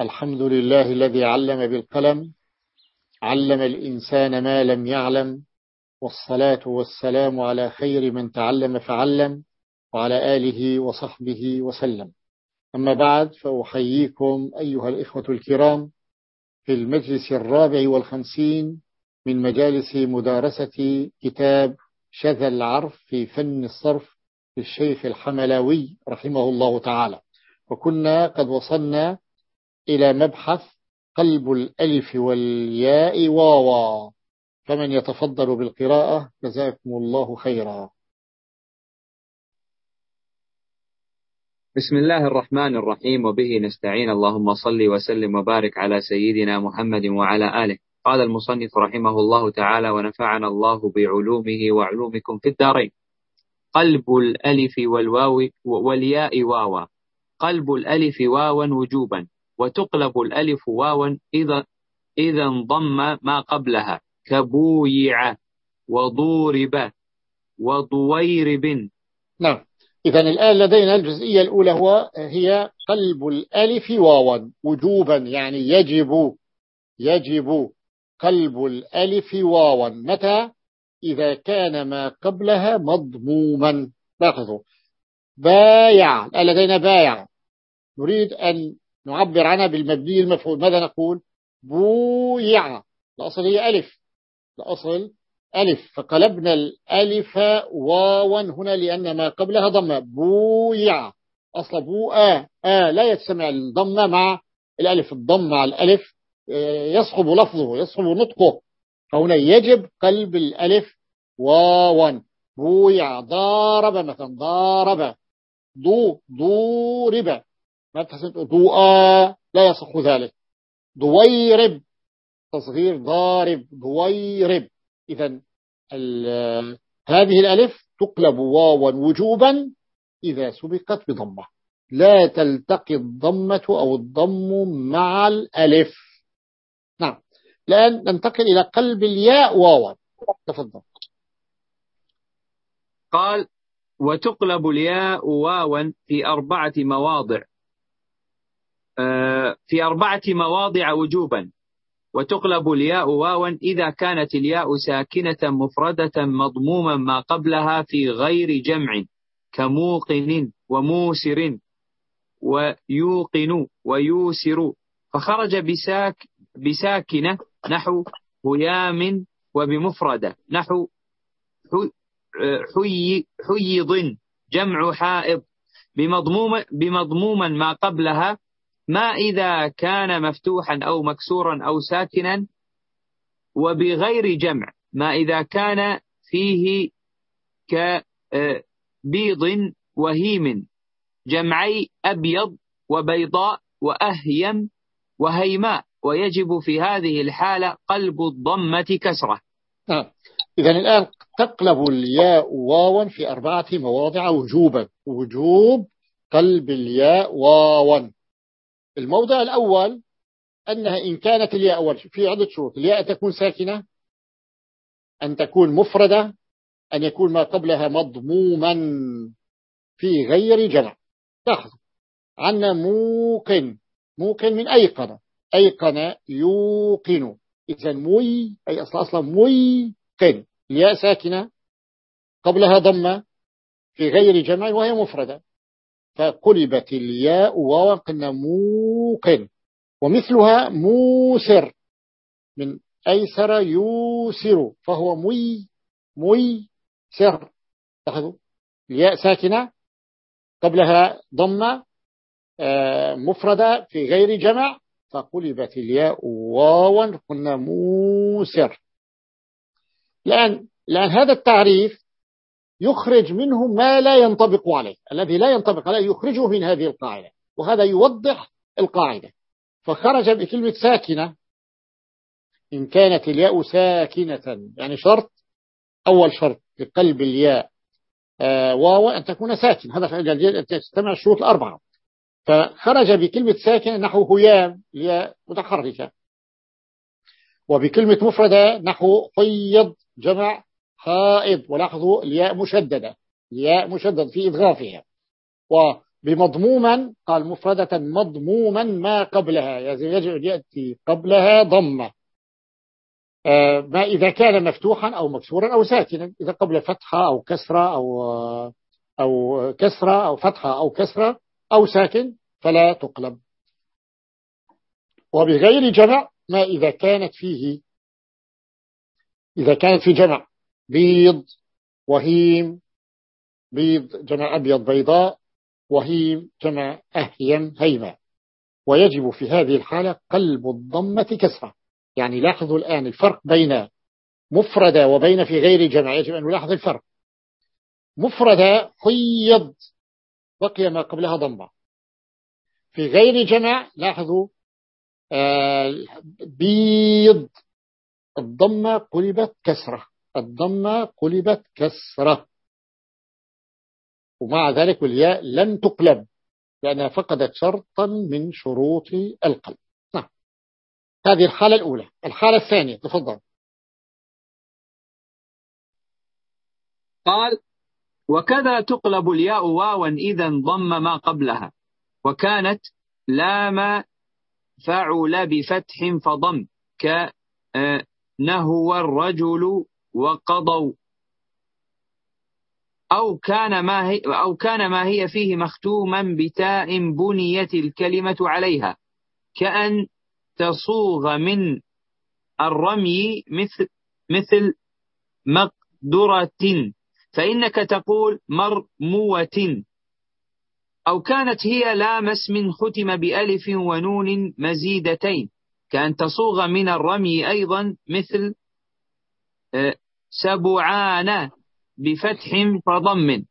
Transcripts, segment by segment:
الحمد لله الذي علم بالقلم علم الإنسان ما لم يعلم والصلاة والسلام على خير من تعلم فعلم وعلى آله وصحبه وسلم. أما بعد فأحييكم أيها الإخوة الكرام في المجلس الرابع والخمسين من مجالس مدارسة كتاب شذا العرف في فن الصرف للشيخ الحملاوي رحمه الله تعالى. وكنا قد وصلنا إلى مبحث قلب الألف والياء واوا. فمن يتفضل بالقراءة جزاكم الله خيرا. بسم الله الرحمن الرحيم وبه نستعين. اللهم صل وسلم وبارك على سيدنا محمد وعلى آله. قال المصنف رحمه الله تعالى ونفعنا الله بعلومه وعلومكم في الدارين. قلب الألف والواو والياء واوا. قلب الألف واوا وجوبا. وتقلب الألف واوا إذا إذا انضم ما قبلها. كبويع وضورب وضويرب. نعم. إذا الآن لدينا الجزئية الأولى هو هي قلب الألف واوا وجوبا يعني يجب يجب قلب الألف واوا. متى؟ إذا كان ما قبلها مضموما. لاحظوا. بايع. لدينا بايع. نريد أن نعبر عنها بالمبني المفعول ماذا نقول؟ بويع. الأصل هي ألف. الأصل ألف. فقلبنا الألف واوا هنا لأن ما قبلها ضمة. بويع. أصل بو آ. آ. لا يجتمع الضمة مع الألف. الضم مع الألف آه، يصعب لفظه يصعب نطقه. فهنا يجب قلب الألف واوا. بويع. ضارب مثلا. ضارب. ضو ضورب ما تحسن ضوءا لا يصح ذلك. ضويرب تصغير ضارب ضويرب إذا هذه الألف تقلب واوا وجوبا إذا سبقت بضمة. لا تلتقي الضمة أو الضم مع الألف. نعم. الآن ننتقل إلى قلب الياء واوا. تفضل. قال وتقلب الياء واوا في أربعة مواضع. في أربعة مواضع وجوبا. وتقلب الياء واوا إذا كانت الياء ساكنة مفردة مضموما ما قبلها في غير جمع كموقن وموسر ويوقن ويوسر. فخرج بساك بساكنة نحو هيام وبمفردة نحو حي حيض جمع حائض. بمضموم بمضموما ما قبلها ما إذا كان مفتوحا أو مكسورا أو ساكنا وبغير جمع ما إذا كان فيه كبيض وهيم جمعي أبيض وبيضاء وأهيم وهيماء ويجب في هذه الحالة قلب الضمة كسرة آه. إذا الآن تقلب الياء واوا في أربعة مواضع وجوبا وجوب قلب الياء واوا الموضع الأول أنها إن كانت الياء أول في عدة شروط. الياء تكون ساكنة أن تكون مفردة أن يكون ما قبلها مضموما في غير جمع. لاحظ عنا موقن. موقن من أيقن. أيقن يوقن. إذا موي أي أصلا أصلا مويقن. الياء ساكنة قبلها ضمة في غير جمع وهي مفردة. فقلبت الياء واوا قلنا موقن ومثلها موسر من أيسر يوسر فهو مي مي سر. لاحظوا الياء ساكنة. قبلها ضمة آه، مفردة في غير جمع. فقلبت الياء واوا قلنا موسر الآن الآن هذا التعريف يخرج منه ما لا ينطبق عليه. الذي لا ينطبق عليه يخرجه من هذه القاعدة. وهذا يوضح القاعدة. فخرج بكلمة ساكنة. إن كانت الياء ساكنة. يعني شرط أول شرط في قلب الياء آه واو أن تكون ساكن. هذا أن تستمع الشروط الأربعة. فخرج بكلمة ساكن نحو هيام الياء متحركة. وبكلمة مفردة نحو حيض جمع حائض ولاحظوا الياء مشددة الياء مشدد في إضغافها. بمضموما قال مفردة مضموما ما قبلها يجب أن يأتي قبلها ضمة. آه، ما إذا كان مفتوحا أو مكسورا أو ساكنا إذا قبل فتحة أو كسرة أو أو كسرة أو فتحة أو كسرة أو ساكن فلا تقلب. وبغير جمع ما إذا كانت فيه إذا كانت في جمع. بيض وهيم بيض جمع أبيض بيضاء وهيم جمع أهيم هيمة ويجب في هذه الحالة قلب الضمة كسرة. يعني لاحظوا الآن الفرق بين مفردة وبين في غير جمع يجب أن نلاحظ الفرق. مفردة حيض بقي ما قبلها ضمة. في غير جمع لاحظوا آه، بيض. الضمة قلبت كسرة. الضمة قلبت كسرة. ومع ذلك والياء لن تقلب لأنها فقدت شرطا من شروط القلب. نعم. هذه الحالة الأولى. الحالة الثانية تفضل. قال وكذا تقلب الياء واوا إذا ضم ما قبلها. وكانت لام فعل بفتح فضم كنهو الرجل وقضوا أو كان ما هي أو كان ما هي فيه مختوما بتاء بنيت الكلمة عليها كأن تصوغ من الرمي مثل مثل مقدرة فإنك تقول مرموة أو كانت هي لام اسم ختم بألف ونون مزيدتين كأن تصوغ من الرمي أيضا مثل سبعان بفتح فضم.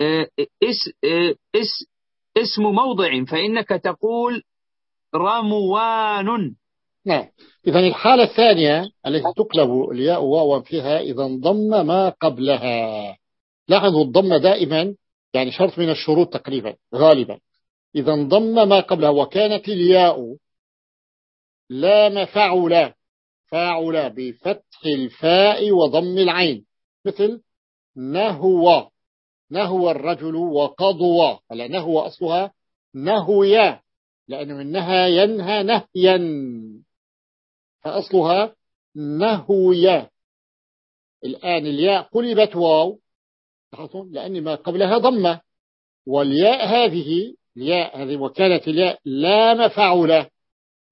آه، اس آه، اس اسم موضع فإنك تقول رموان. نعم. إذا الحالة الثانية التي تقلب الياء واوا فيها إذا انضم ما قبلها. لاحظوا الضم دائما يعني شرط من الشروط تقريبا غالبا. إذا انضم ما قبلها وكانت الياء لام فعل فاعل بفتح الفاء وضم العين. مثل نهو. نهو الرجل وقضوا هلا نهو أصلها نهويا لأنه منها ينهى نهيا. فأصلها نهويا. الآن الياء قلبت واو. لأن ما قبلها ضمة والياء هذه الياء هذه وكانت الياء لام فعولة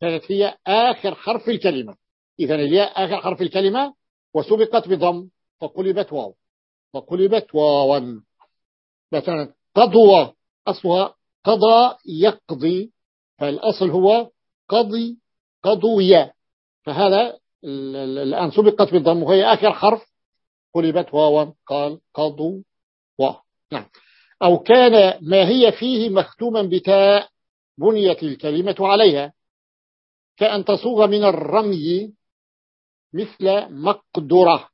كانت هي آخر حرف الكلمة. إذا الياء آخر حرف الكلمة وسبقت بضم فقلبت واو. فقلبت واوا. مثلا قضوى أصلها قضى يقضي فالأصل هو قضي قضويا. فهذا الآن سبقت بالضم وهي آخر حرف. قلبت واوا قال قضوا و نعم. أو كان ما هي فيه مختوما بتاء بنيت الكلمة عليها. كأن تصوغ من الرمي مثل مقدرة.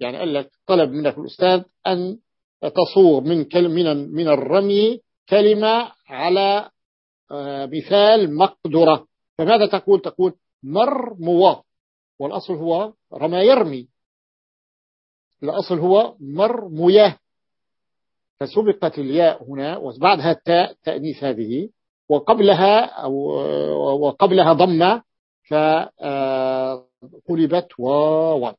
يعني قال لك طلب منك الأستاذ أن تصوغ من من من الرمي كلمة على آه، مثال مقدرة. فماذا تقول؟ تقول مرموة. والأصل هو رمى يرمي. الأصل هو مرمية فسبقت الياء هنا وبعدها التاء تأنيث هذه. وقبلها أو وقبلها ضمة. فقلبت واوا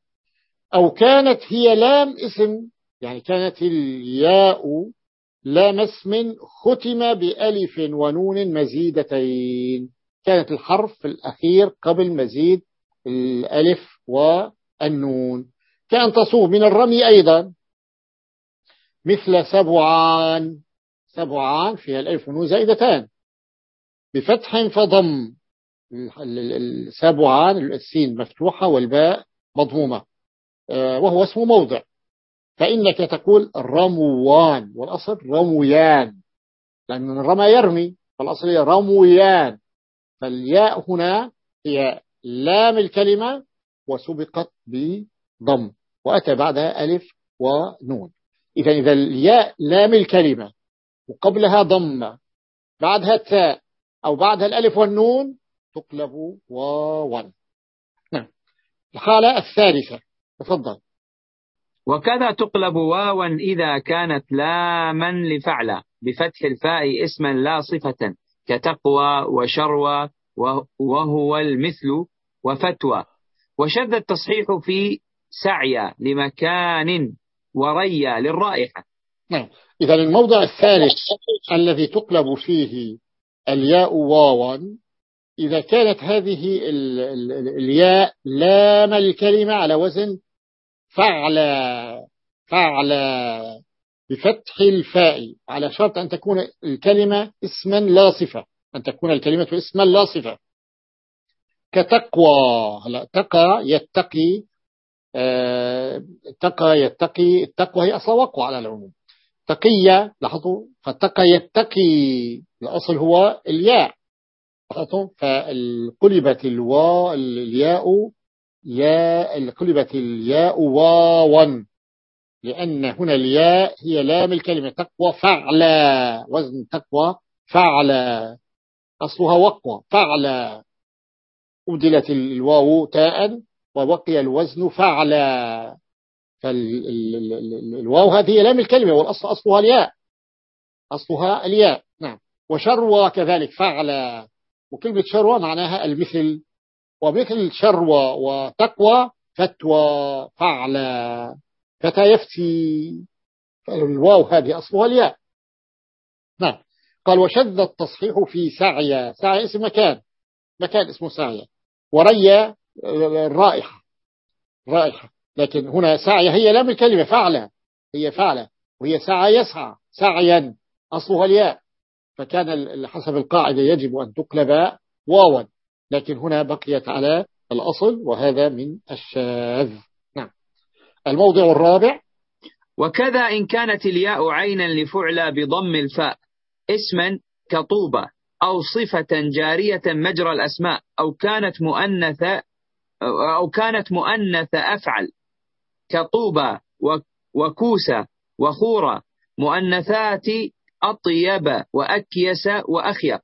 أو كانت هي لام اسم يعني كانت الياء لام اسم ختم بألف ونون مزيدتين. كانت الحرف الأخير قبل مزيد الألف والنون. كان تصوب من الرمي أيضا. مثل سبعان. سبعان فيها الألف والنون زائدتان. بفتح فضم. السبعان السين مفتوحة والباء مضمومة. آه، وهو اسم موضع. فإنك تقول رموان والأصل رمويان. لأن الرمى يرمي فالأصل هي رمويان. فالياء هنا هي لام الكلمة وسبقت بضم وأتى بعدها ألف ونون. إذا إذا الياء لام الكلمة وقبلها ضمة بعدها التاء أو بعدها الألف والنون تقلب واوا نعم. الحالة الثالثة. تفضل. وكذا تقلب واوا إذا كانت لاما لفعل بفتح الفاء اسما لا صفة كتقوى وشروى وهو المثل وفتوى. وشذ التصحيح في سعي لمكان وري للرائحة. نعم. إذا الموضع الثالث الذي تقلب فيه الياء واوا إذا كانت هذه الياء لام الكلمة على وزن فعل فعل بفتح الفاء على شرط أن تكون الكلمة اسما لا صفة أن تكون الكلمة اسما لا صفة. كتقوى هلا تقى يتقي آه، تقى يتقي التقوى هي أصلا وقوع على العموم. تقية لاحظوا فتقى يتقي الأصل هو الياء. لاحظوا فقلبت الواء الياء ياء قلبت الياء واوا لأن هنا الياء هي لام الكلمة تقوى فعلا. وزن تقوى فعلا. أصلها وقوى فعلا. أبدلت الواو تاء وبقي الوزن فعلا. فالواو هذه لام الكلمة والأصل أصلها الياء. أصلها الياء. نعم. وشروى كذلك فعلا. وكلمة شروى معناها المثل ومثل شروى وتقوى فتوى فعلا فتى يفتي. الواو هذه أصلها الياء. نعم. قال وشذ التصحيح في سعي سعي اسم مكان. مكان اسمه سعي وري الرائحة رائحة. لكن هنا سعي هي لام الكلمة فعلة هي فعلة وهي سعى يسعى. سعيا أصلها الياء. فكان حسب القاعدة يجب أن تقلب واوا لكن هنا بقيت على الأصل وهذا من الشاذ. نعم. الموضع الرابع. وكذا إن كانت الياء عينا لفعلى بضم الفاء اسما كطوبة أو صفة جارية مجرى الأسماء أو كانت مؤنثة أو كانت مؤنث أفعل. كطوبة وكوسة وخورة مؤنثات أطيب وأكيس وأخير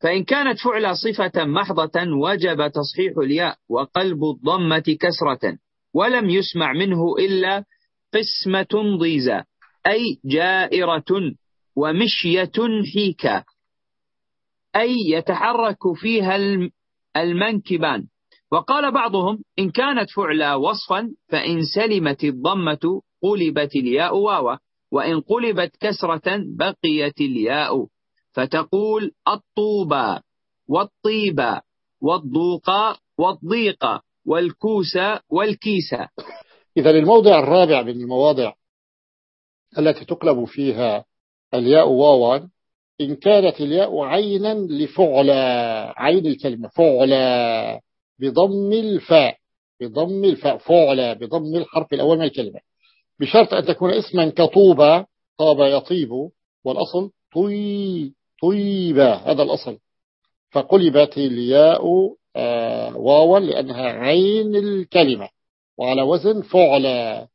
فإن كانت فعل صفة محضة وجب تصحيح الياء وقلب الضمة كسرة ولم يسمع منه إلا قسمة ضيزة أي جائرة ومشية حيكة أي يتحرك فيها المنكبان. وقال بعضهم إن كانت فعلا وصفا فإن سلمت الضمة قلبت الياء واوا. وإن قلبت كسرة بقيت الياء. فتقول الطوبى والطيبة والضوقة والضيقة والكوسة والكيسة إذا الموضع الرابع من المواضع التي تقلب فيها الياء واوا إن كانت الياء عينا لفعلى عين الكلمة فعلى بضم الفاء بضم الفاء فعلى بضم الحرف الأول من الكلمة. بشرط أن تكون اسما كطوبة طاب يطيب والأصل طي طيبة هذا الأصل. فقلبت الياء آه واوا لأنها عين الكلمة وعلى وزن فعلى.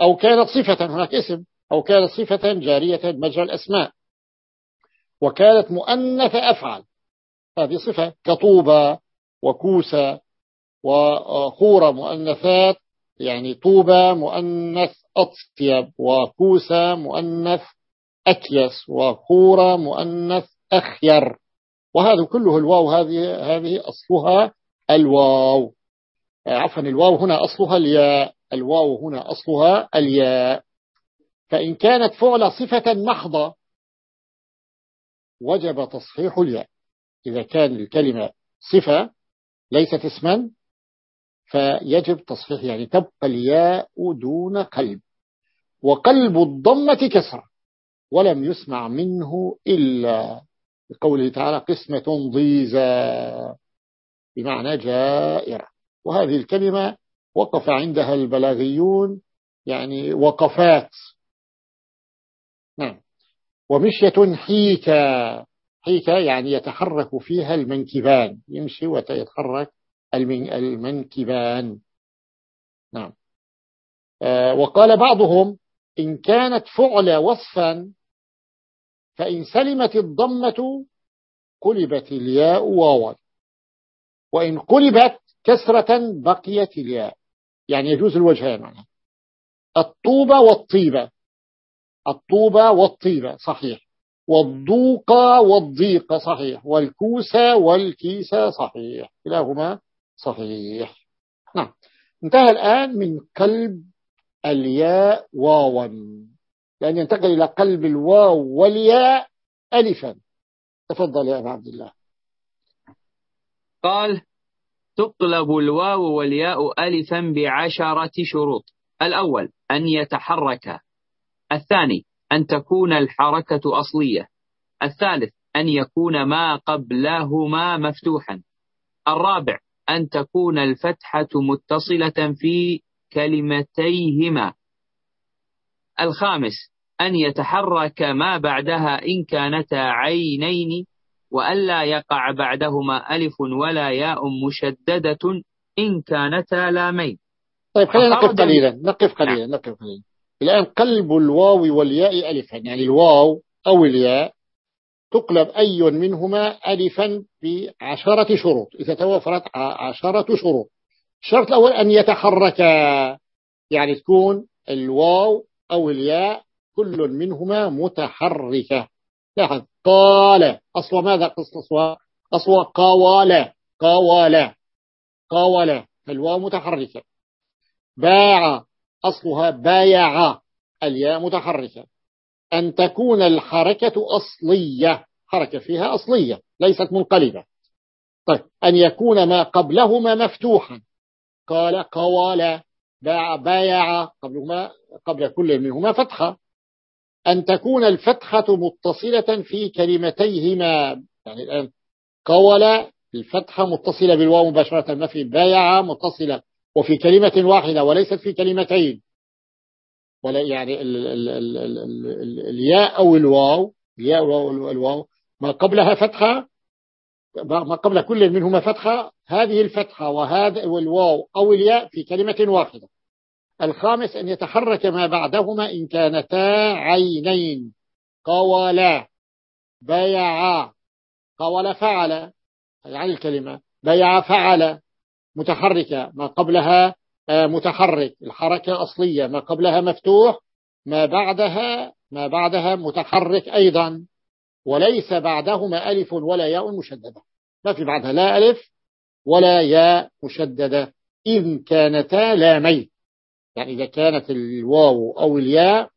أو كانت صفة هناك اسم. أو كانت صفة جارية مجرى الأسماء. وكانت مؤنث أفعل هذه صفة كطوبة وكوسة وخورة مؤنثات يعني طوبة مؤنث أطيب وكوسة مؤنث أكيس وخورة مؤنث أخير. وهذا كله الواو هذه هذه أصلها الواو. عفوا الواو هنا أصلها الياء الواو هنا أصلها الياء. فإن كانت فعل صفة محضة وجب تصحيح الياء. إذا كان الكلمة صفة ليست اسما فيجب تصحيح يعني تبقى الياء دون قلب. وقلب الضمة كسرة ولم يسمع منه إلا. بقوله تعالى قسمة ضيزى بمعنى جائرة. وهذه الكلمة وقف عندها البلاغيون يعني وقفات. نعم. ومشية حيكة حيكة يعني يتحرك فيها المنكبان يمشي ويتحرك المنكبان. نعم. آه، وقال بعضهم إن كانت فعل وصفا فإن سلمت الضمة قلبت الياء واوا وإن قلبت كسرة بقيت الياء. يعني يجوز الوجهان معنى الطوبة والطيبة الطوبة والطيبة صحيح. والضوقة والضيقة صحيح. والكوسة والكيسة صحيح. كلاهما صحيح. نعم. انتهى الآن من قلب الياء واوا. لأن ينتقل إلى قلب الواو والياء ألفا. تفضل يا أبا عبد الله. قال تقلب الواو والياء ألفا بعشرة شروط. الأول أن يتحرك. الثاني أن تكون الحركة أصلية. الثالث أن يكون ما قبلهما مفتوحا. الرابع أن تكون الفتحة متصلة في كلمتيهما. الخامس أن يتحرك ما بعدها إن كانتا عينين وألا يقع بعدهما ألف ولا ياء مشددة إن كانتا لامين. طيب خلينا نقف قليلا. نقف قليلا نعم. نقف قليلا. الآن قلب الواو والياء ألفا. يعني الواو أو الياء تقلب أي منهما ألفا بعشرة شروط. إذا توفرت عشرة شروط. الشرط الأول أن يتحرك يعني تكون الواو أو الياء كل منهما متحركة. لاحظ قال. أصل ماذا؟ قصة أصل أصل قوال قوال قوال فالواو متحركة. باع. أصلها بايع. الياء متحركة. أن تكون الحركة أصلية. حركة فيها أصلية ليست منقلبة. طيب أن يكون ما قبلهما مفتوحا. قال قوال باع بايع قبلهما قبل كل منهما فتحة. أن تكون الفتحة متصلة في كلمتيهما. يعني الآن قول الفتحة متصلة بالواو مباشرة ما في بايع متصلة وفي كلمة واحدة وليست في كلمتين. ولا يعني ال ال ال ال ال الياء أو الواو الياء أو الواو. ما قبلها فتحة ما قبل كل منهما فتحة هذه الفتحة وهذا والواو أو الياء في كلمة واحدة. الخامس أن يتحرك ما بعدهما إن كانتا عينين. قولا بيعا. قول فعل يعني الكلمة بيع فعل متحركة. ما قبلها متحرك. الحركة أصلية. ما قبلها مفتوح ما بعدها ما بعدها متحرك أيضا. وليس بعدهما ألف ولا ياء مشددة. ما في بعدها لا ألف ولا ياء مشددة. إن كانتا لامين. يعني إذا كانت الواو أو الياء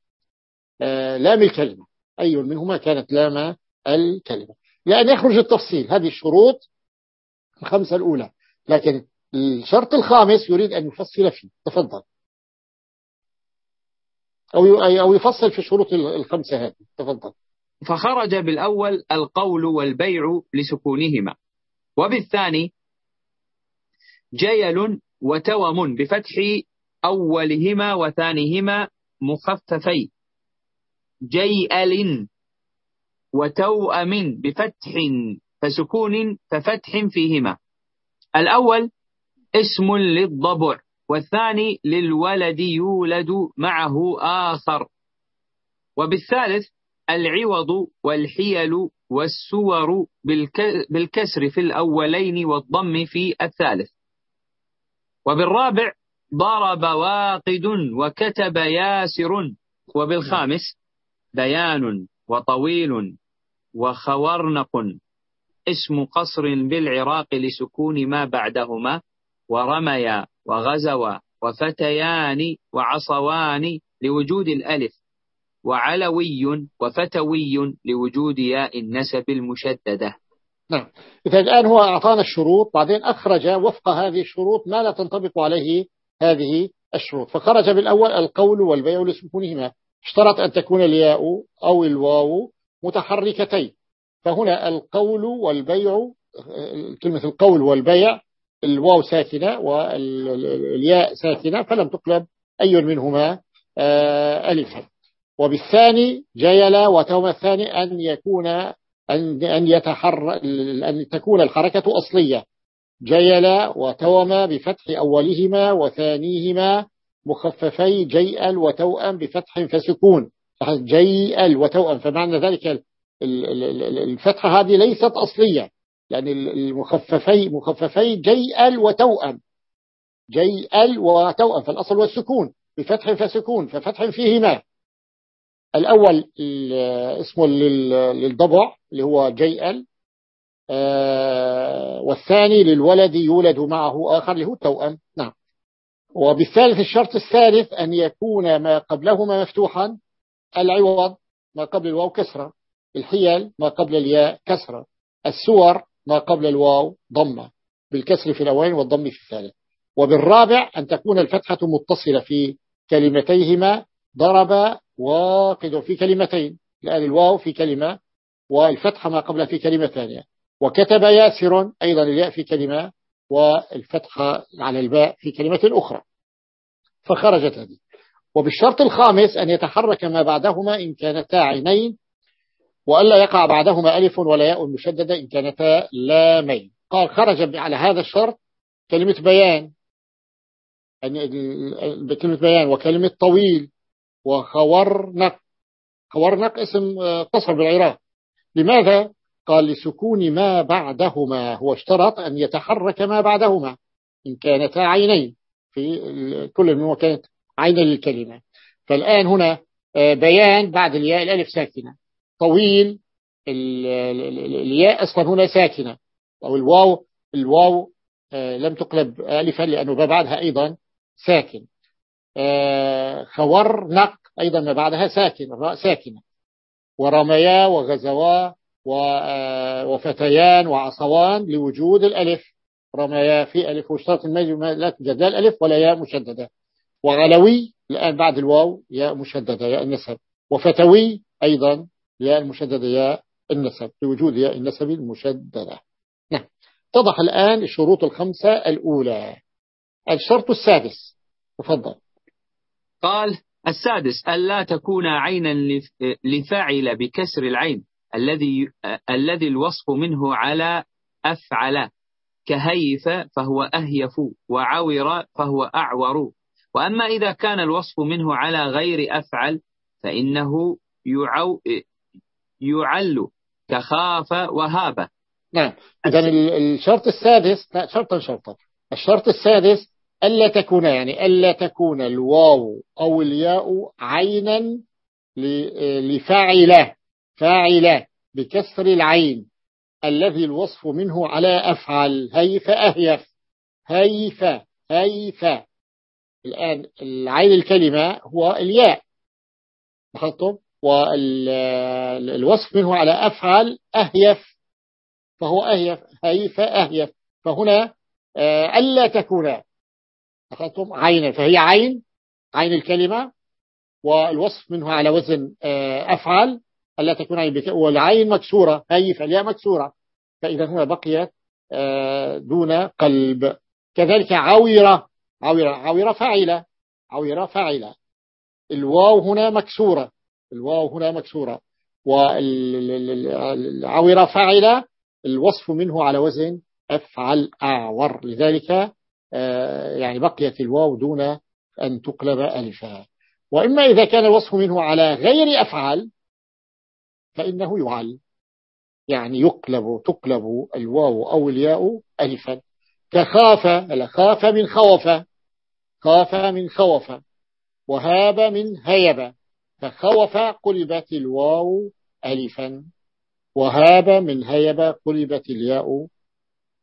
آه، لام الكلمة. أي منهما كانت لام الكلمة. لأن يخرج التفصيل. هذه الشروط الخمسة الأولى. لكن الشرط الخامس يريد أن يفصل فيه. تفضل. أو أو يفصل في الشروط الخمسة هذه. تفضل. فخرج بالأول القول والبيع لسكونهما. وبالثاني جيل وتوم بفتح أولهما وثانيهما مخففي. جيل وتوأم بفتح فسكون ففتح فيهما. الأول اسم للضبع والثاني للولد يولد معه آخر. وبالثالث العوض والحيل والسور بالكسر في الأولين والضم في الثالث. وبالرابع ضرب واقد وكتب ياسر. وبالخامس بيان وطويل وخورنق اسم قصر بالعراق لسكون ما بعدهما. ورميا وغزوا وفتيان وعصوان لوجود الألف وعلوي وفتوي لوجود ياء النسب المشددة. نعم. إذا الآن هو أعطانا الشروط بعدين أخرج وفق هذه الشروط ما لا تنطبق عليه هذه الشروط. فخرج بالأول القول والبيع لسكونهما. اشترط أن تكون الياء أو الواو متحركتين. فهنا القول والبيع كلمة القول والبيع الواو ساكنة والياء ساكنة فلم تقلب أي منهما آه، ألفا وبالثاني جيل وتوم الثاني أن يكون أن أن يتحر أن تكون الحركة أصلية. جيل وتوم بفتح أولهما وثانيهما مخففي جيل وتوأم بفتح فسكون. جيل وتوأم فمعنى ذلك الفتحة هذه ليست أصلية. لأن المخففي مخففي جيل وتوأم. جيل وتوأم. فالأصل والسكون بفتح فسكون. ففتح فيهما الأول اسمه للضبع اللي هو جيئل آه، والثاني للولد يولد معه آخر اللي هو التوأم. نعم. وبالثالث الشرط الثالث أن يكون ما قبلهما مفتوحا. العوض ما قبل الواو كسرة. الحيل ما قبل الياء كسرة. السور ما قبل الواو ضمة بالكسر في الأولين والضم في الثالث. وبالرابع أن تكون الفتحة متصلة في كلمتيهما ضرب واقد في كلمتين لأن الواو في كلمة والفتحة ما قبل في كلمة ثانية. وكتب ياسر أيضا الياء في كلمة والفتحة على الباء في كلمة أخرى. فخرجت هذه. وبالشرط الخامس أن يتحرك ما بعدهما إن كانتا عينين وألا يقع بعدهما ألف ولا ياء مشددة إن كانتا لامين. قال خرج على هذا الشرط كلمة بيان. كلمة بيان وكلمة طويل وخورنق. خورنق اسم قصر بالعراق. لماذا؟ قال لسكون ما بعدهما. هو اشترط أن يتحرك ما بعدهما. إن كانتا عينين. في كل منهما كانت عين للكلمة. فالآن هنا آه، بيان بعد الياء الألف ساكنة. طويل الياء أصلا هنا ساكنة. أو الواو الواو آه، لم تقلب ألفا لأنه بعدها أيضا ساكن. آه، خور نق أيضا ما بعدها ساكن الراء ساكنة. ورميا وغزوا وفتيان وعصوان لوجود الألف. رميا في ألف واشترط المجد لا توجد لا الألف ولا ياء مشددة. وعلوي الآن بعد الواو ياء مشددة ياء النسب. وفتوي أيضا ياء المشددة ياء النسب لوجود ياء النسب المشددة. نعم. اتضح الآن الشروط الخمسة الأولى. الشرط السادس. تفضل. قال السادس ألا تكون عينا لفاعل بكسر العين الذي الذي الوصف منه على أفعل. كهيف فهو أهيف وعور فهو أعور. وأما إذا كان الوصف منه على غير أفعل فإنه يعو يعل كخاف وهاب. نعم. إذا الشرط السادس شرطا شرطا. الشرط السادس ألا تكون يعني ألا تكون الواو أو الياء عينا لفاعله فاعله بكسر العين الذي الوصف منه على أفعل هيف أهيف هيف هيف. الآن العين الكلمة هو الياء. لاحظتم والوصف منه على أفعل أهيف فهو أهيف هيف أهيف. فهنا آه، ألا تكون لاحظتم عينا فهي عين عين الكلمة والوصف منه على وزن آه، أفعل. ألا تكون عين والعين مكسورة هيف الياء مكسورة. فإذا هنا بقيت آه، دون قلب. كذلك عويرة عويرة عويرة فاعلة عويرة فاعلة. الواو هنا مكسورة. الواو هنا مكسورة. والعويرة فاعلة الوصف منه على وزن أفعل أعور. لذلك آه، يعني بقيت الواو دون أن تقلب ألفا. وإما إذا كان الوصف منه على غير أفعال فإنه يعل. يعني يقلب تقلب الواو أو الياء ألفا. كخاف خاف من خوف. خاف من خوف. وهاب من هيب. فخوف قلبت الواو ألفا وهاب من هيب قلبت الياء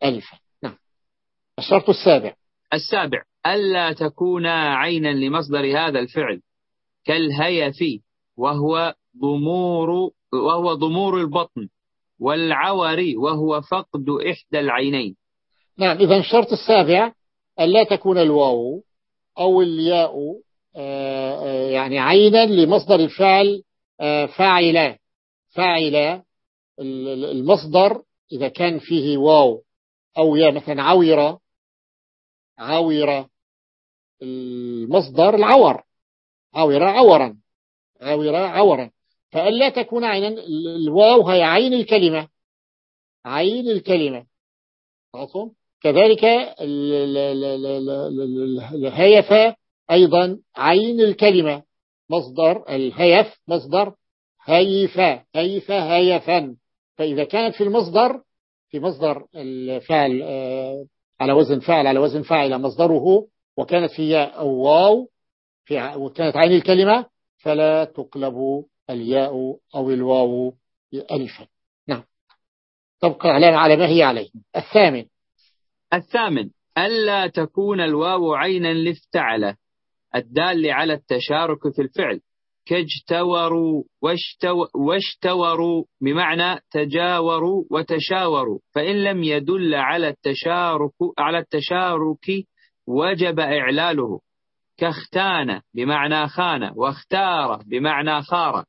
ألفا. نعم. الشرط السابع. السابع. ألا تكون عينا لمصدر هذا الفعل. كالهيف وهو ضمور وهو ضمور البطن. والعوري وهو فقد إحدى العينين. نعم إذا الشرط السابع ألا تكون الواو أو الياء يعني عينا لمصدر الفعل آه، فاعلة فاعلة المصدر إذا كان فيه واو أو يا مثلا عويرة عويرة المصدر العور عويرة عورا عويرة عورا. فألا تكون عينا الواو هي عين الكلمة عين الكلمة. كذلك الهيف أيضا عين الكلمة مصدر الهيف مصدر هيف هيف هيفا. فإذا كانت في المصدر في مصدر الفعل آه، على وزن فعل على وزن فاعل مصدره وكانت في واو في وكانت عين الكلمة فلا تقلب الياء أو الواو ألفا نعم. تبقى على ما هي عليه. الثامن. الثامن. ألا تكون الواو عينا لافتعل. الدال على التشارك في الفعل. كاجتوروا واشتو واشتوروا بمعنى تجاوروا وتشاوروا. فإن لم يدل على التشارك على التشارك وجب إعلاله. كاختان بمعنى خان. واختار بمعنى خار.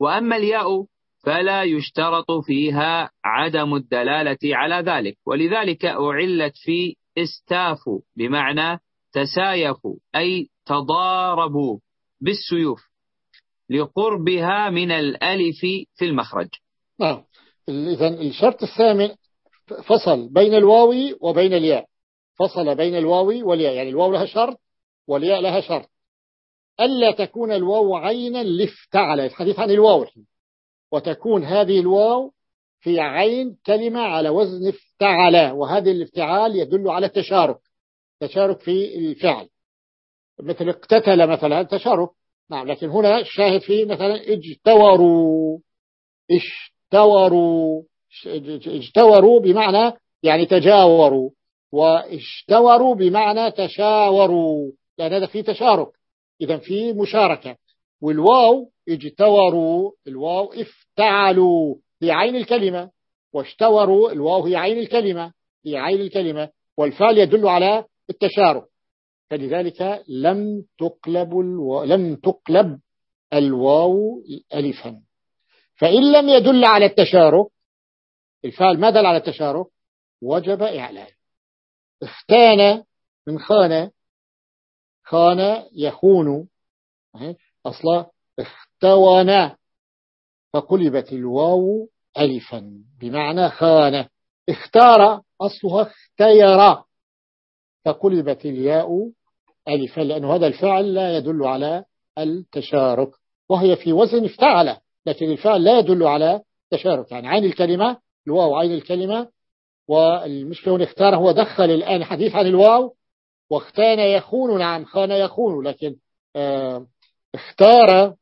وأما الياء فلا يشترط فيها عدم الدلالة على ذلك. ولذلك أعلت في استافوا بمعنى تسايفوا. أي تضاربوا بالسيوف لقربها من الألف في المخرج. نعم. إذا الشرط الثامن فصل بين الواو وبين الياء. فصل بين الواو والياء يعني الواو لها شرط والياء لها شرط. ألا تكون الواو عينا لافتعل الحديث عن الواو وتكون هذه الواو في عين كلمة على وزن افتعل. وهذه الافتعال يدل على التشارك. تشارك في الفعل. مثل اقتتل مثلا تشارك. نعم لكن هنا الشاهد فيه مثلا اجتوروا. اشتوروا اجتوروا بمعنى يعني تجاوروا. واشتوروا بمعنى تشاوروا. لأن هذا فيه تشارك. إذا فيه مشاركة. والواو اجتوروا. الواو افتعلوا هي عين الكلمة. واشتوروا الواو هي عين الكلمة. هي عين الكلمة. والفعل يدل على التشارك. فلذلك لم تقلب ألو... لم تقلب الواو ألفا. فإن لم يدل على التشارك الفعل ما دل على التشارك؟ وجب إعلان. اختان من خان خان يخون. أصلا اختونا فقلبت الواو ألفا. بمعنى خان. اختار أصلها اختير. فقلبت الياء ألفا لأن هذا الفعل لا يدل على التشارك وهي في وزن افتعل لكن الفعل لا يدل على تشارك. يعني عين الكلمة الواو عين الكلمة والمشكلة هنا اختار هو دخل الآن حديث عن الواو واختان يخون نعم خان يخون لكن آه اختار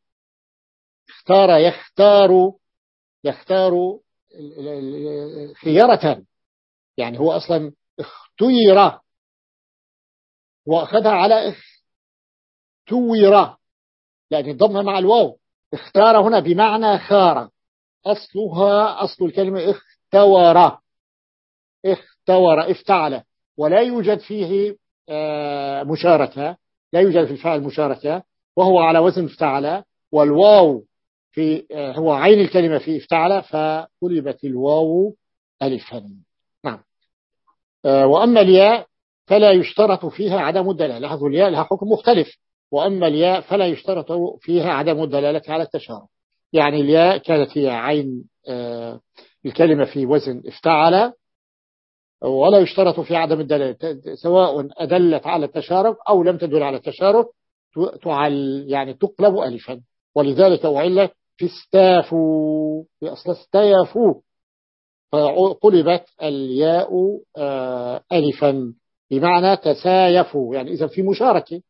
اختار يختار يختار خيرة يعني هو أصلا اختير وأخذها على اختوير لأن ضمها مع الواو. اختار هنا بمعنى خار. أصلها أصل الكلمة اختور اختور افتعل. ولا يوجد فيه آه، مشاركة. لا يوجد في الفعل مشاركة. وهو على وزن افتعل. والواو في آه، هو عين الكلمة في افتعل. فقلبت الواو ألفا. نعم. آه، وأما الياء فلا يشترط فيها عدم الدلالة. لاحظوا الياء لها حكم مختلف وأما الياء فلا يشترط فيها عدم الدلالة على التشارك. يعني الياء كانت هي عين آه، الكلمة في وزن افتعل ولا يشترط في عدم الدلالة. سواء أدلت على التشارك أو لم تدل على التشارك تعل يعني تقلب ألفا. ولذلك أعلت في استافوا في أصل استيافوا فقلبت الياء آه، ألفا. بمعنى تسايفوا يعني إذا في مشاركة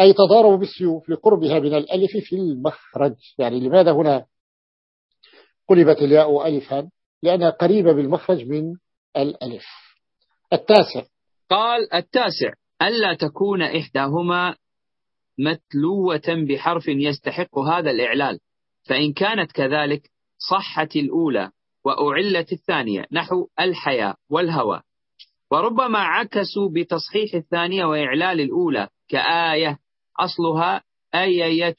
أي تضاربوا بالسيوف لقربها من الألف في المخرج. يعني لماذا هنا قلبت الياء ألفا؟ لأنها قريبة بالمخرج من الألف. التاسع. قال التاسع. ألا تكون إحداهما متلوة بحرف يستحق هذا الإعلال. فإن كانت كذلك صحت الأولى وأعلت الثانية. نحو الحياة والهوى. وربما عكسوا بتصحيح الثانية وإعلال الأولى كآية أصلها آية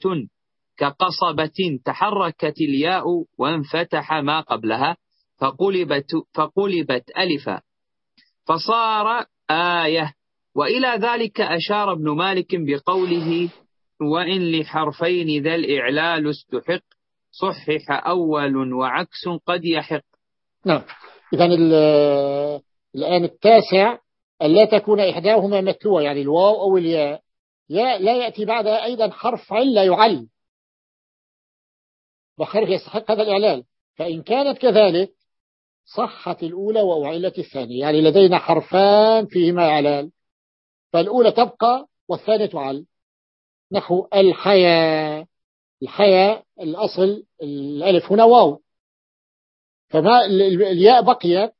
كقصبة تحركت الياء وانفتح ما قبلها فقلبت, فقلبت ألفا. فصار آية وإلى ذلك أشار ابن مالك بقوله وإن لحرفين ذا الإعلال استحق صحح أول وعكس قد يحق. نعم. إذا الآن التاسع ألا تكون إحداهما متلوة يعني الواو أو الياء. يا لا يأتي بعدها أيضا حرف علة يعل. وحرف يستحق هذا الإعلال فإن كانت كذلك صحت الأولى وأعلت الثانية. يعني لدينا حرفان فيهما إعلال فالأولى تبقى والثانية تعل. نحو الحياة الحياة الأصل الألف هنا واو. فما الياء بقيت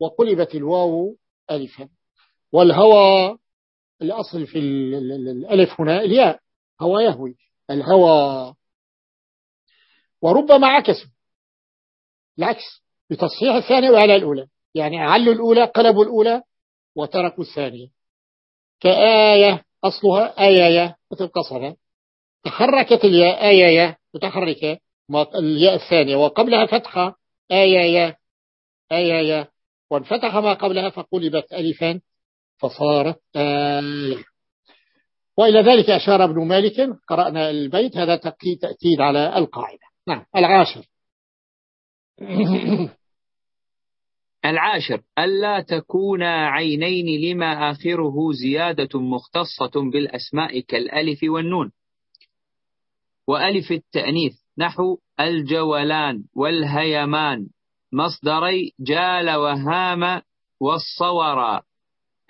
وقلبت الواو ألفا. والهوى الأصل في الألف هنا الياء هوى يهوي. الهوى وربما عكسوا العكس بتصحيح الثانية وعلى الأولى. يعني علوا الأولى قلبوا الأولى وتركوا الثانية. كآية أصلها آية مثل قصرة تحركت الياء آية متحركة. الياء الثانية وقبلها فتحة آية آية وانفتح ما قبلها فقلبت ألفا فصارت آية. وإلى ذلك أشار ابن مالك قرأنا البيت هذا تأكيد على القاعدة. نعم العاشر. العاشر. ألا تكون عينين لما آخره زيادة مختصة بالأسماء كالألف والنون. وألف التأنيث نحو الجولان والهيمان. مصدري جال وهام والصورا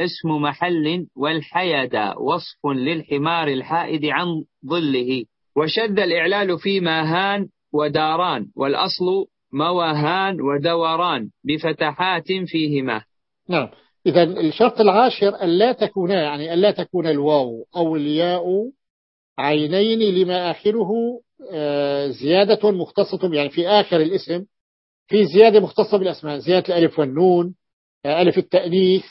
اسم محل والحيدا وصف للحمار الحائد عن ظله. وشد الإعلال في ماهان وداران. والأصل موهان ودوران بفتحات فيهما. نعم. إذا الشرط العاشر ألا تكون يعني ألا تكون الواو أو الياء عينين لما آخره آه، زيادة مختصة يعني في آخر الاسم في زيادة مختصة بالأسماء. زيادة الألف والنون آه، ألف التأنيث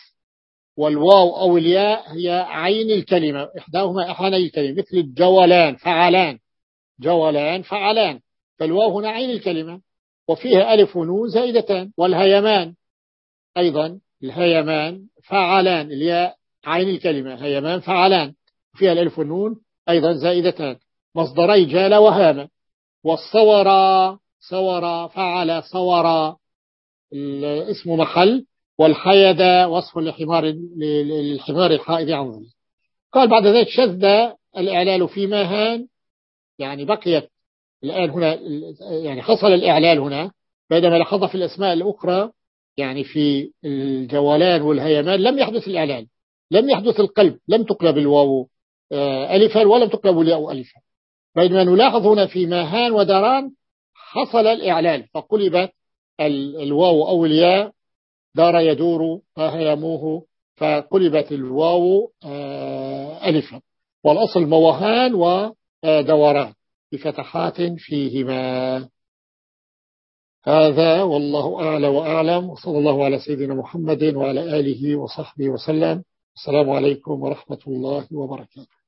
والواو أو الياء هي عين الكلمة. إحداهما أحاني الكلمة مثل الجولان فعلان. جولان فعلان. فالواو هنا عين الكلمة. وفيها ألف ونون زائدتان. والهيمان أيضا الهيمان فعلان. الياء عين الكلمة هيمان فعلان. فيها الألف والنون أيضا زائدتان. مصدري جال وهام. والصورا صورا فعل صورا اسم محل والحيد وصف لحمار للحمار الحائد عن ظل قال بعد ذلك شذ الإعلال في ماهان. يعني بقيت الآن هنا يعني حصل الإعلال هنا بينما لاحظ في الأسماء الأخرى يعني في الجولان والهيمان لم يحدث الإعلال لم يحدث القلب لم تقلب الواو آه، ألفا ولم تقلب الياء ألفا. بينما نلاحظ هنا في ماهان وداران حصل الإعلال فقلبت الواو أو الياء دار يدور فهيموه فقلبت الواو آه، ألفا والأصل موهان ودوران بفتحات فيهما. هذا والله أعلى وأعلم وصلى الله على سيدنا محمد وعلى آله وصحبه وسلم. السلام عليكم ورحمة الله وبركاته.